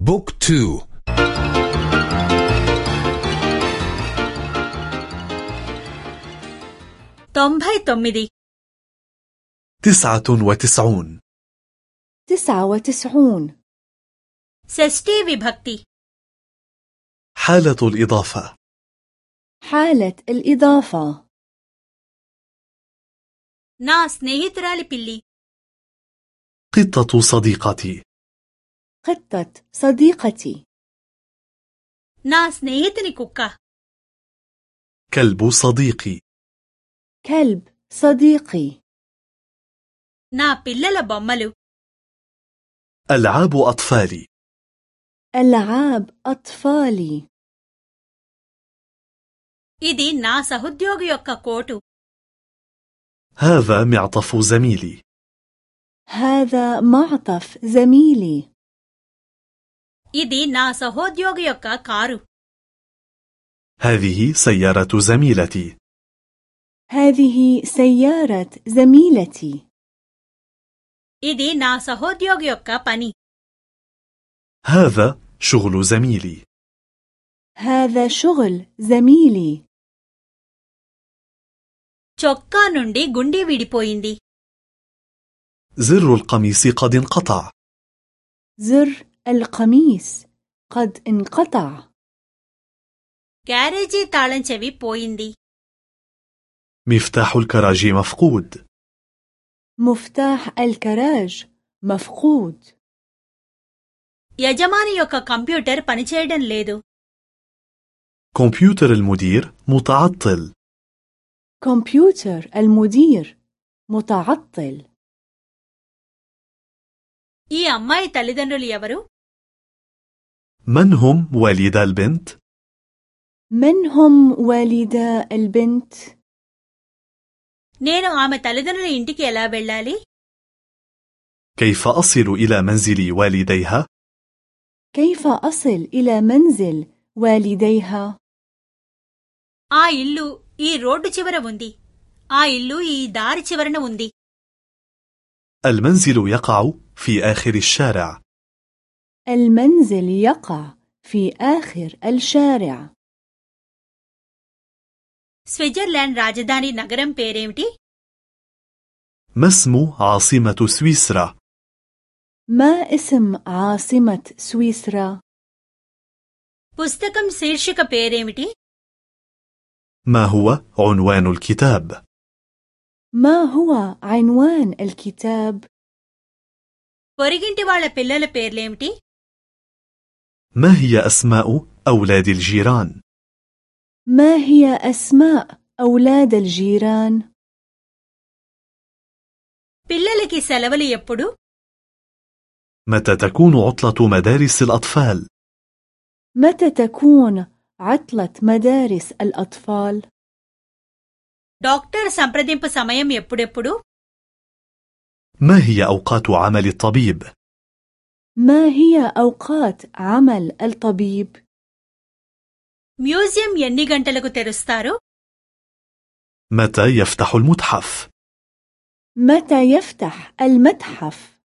Book two. తొంభై తొమ్మిది تسعة وتسعون. تسعة وتسعون. షష్ఠీ విభక్తి حالة الإضافة. حالة الإضافة. నా స్నేహితురాలి పిల్లి قطة صديقتي. قطة صديقتي నా స్నేహితుని కుక్క كلب صديقي كلب صديقي నా పిల్లల బొమ్మలు ألعاب أطفالي ألعاب أطفالي ఇది నా సహోద్యోగి యొక్క కోటు هذا معطف زميلي هذا معطف زميلي ఇది నా సహోద్యోగి యొక్క కారు هذه سيارة زميلتي هذه سيارة زميلتي ఇది నా సహోద్యోగి యొక్క పని هذا شغل زميلي هذا شغل زميلي చొక్కా నుండి గుండి విడిపోయింది زر القميص قد انقطع زر القميص قد انقطع గ్యారేజీ తాళం చెవి పోయింది مفتاح الكراج مفقود مفتاح الكراج مفقود యజమాని యొక్క కంప్యూటర్ పనిచేయడం లేదు كمبيوتر المدير متعطل كمبيوتر المدير متعطل ఈ అమ్మాయి తల్లిదండ్రులు ఎవరు من هم والدا البنت؟ من هم والدا البنت؟ నేను ఆమె తల్లిదండ్రుల ఇంటికి ఎలా వెళ్ళాలి كيف أصل إلى منزل والديها؟ كيف أصل إلى منزل والديها؟ ఆ ఇల్లు ఈ రోడ్డు చివర ఉంది ఆ ఇల్లు ఈ దారి చివరన ఉంది المنزل يقع في آخر الشارع المنزل يقع في آخر الشارع స్విట్జర్లాండ్ రాజధాని నగరం పేరేమిటి ما اسم عاصمة سويسرا؟ ما اسم عاصمة سويسرا؟ పుస్తకం శీర్షిక పేరేమిటి ما هو عنوان الكتاب؟ ما هو عنوان الكتاب؟ పొరిగింటి వాళ్ళ పిల్లల పేర్లేమిటి ما هي أسماء أولاد الجيران؟ ما هي أسماء أولاد الجيران؟ పిల్లలకి సెలవులు ఎప్పుడు متى تكون عطلة مدارس الأطفال؟ متى تكون عطلة مدارس الأطفال؟ డాక్టర్ సంప్రదింపు సమయం ఎప్పుడెప్పుడు ما هي أوقات عمل الطبيب؟ ما هي أوقات عمل الطبيب؟ మ్యూజియం ఎన్ని గంటలకు తెరుస్తారు متى يفتح المتحف؟ متى يفتح المتحف؟